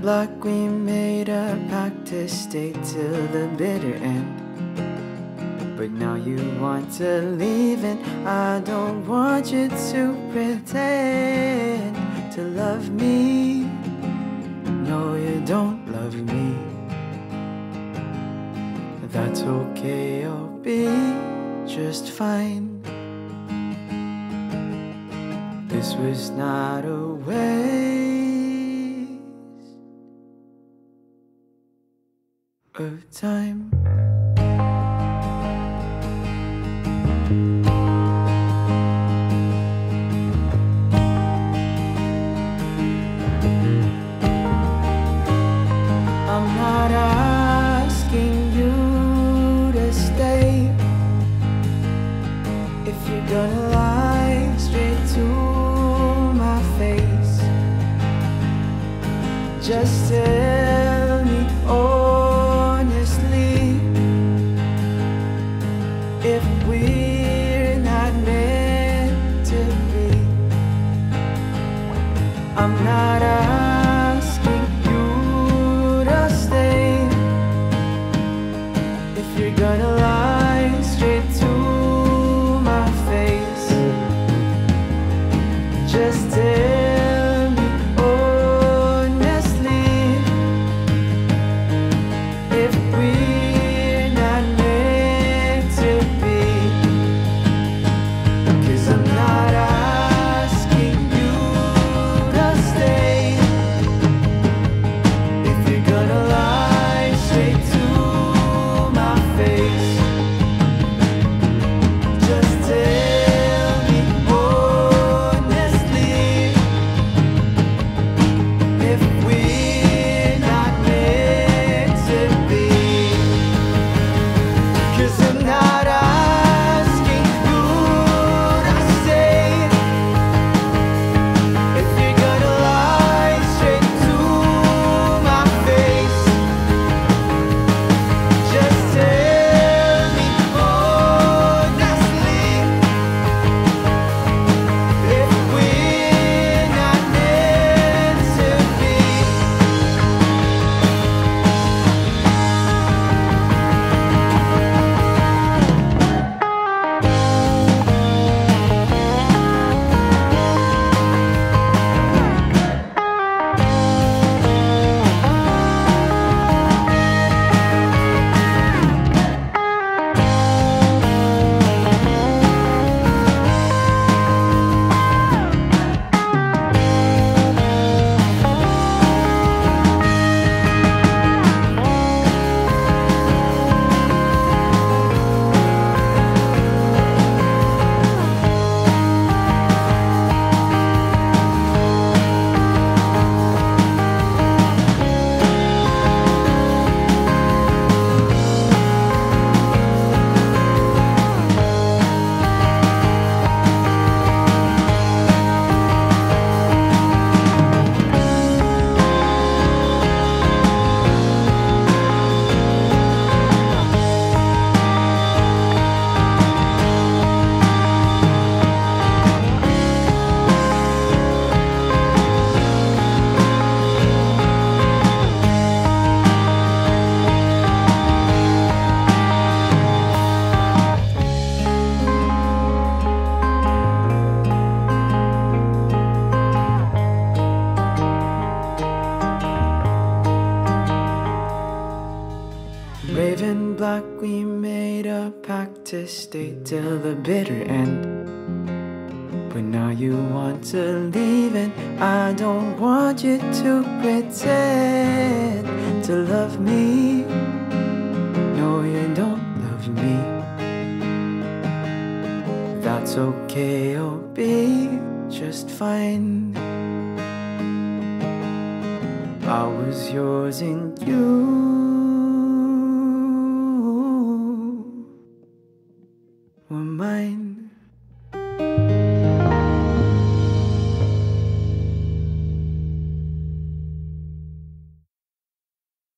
black, we made a pact to stay till the bitter end. But now you want to leave, and I don't want you to pretend to love me. No, you don't love me. That's okay, I'll be just fine. This was not a waste of time. I'm not asking you to stay if you're gonna lie straight to my face. Just Not to stay till the bitter end. But now you want to leave, and I don't want you to pretend to love me. No, you don't love me. That's okay, I'll be just fine. I was yours and you mine.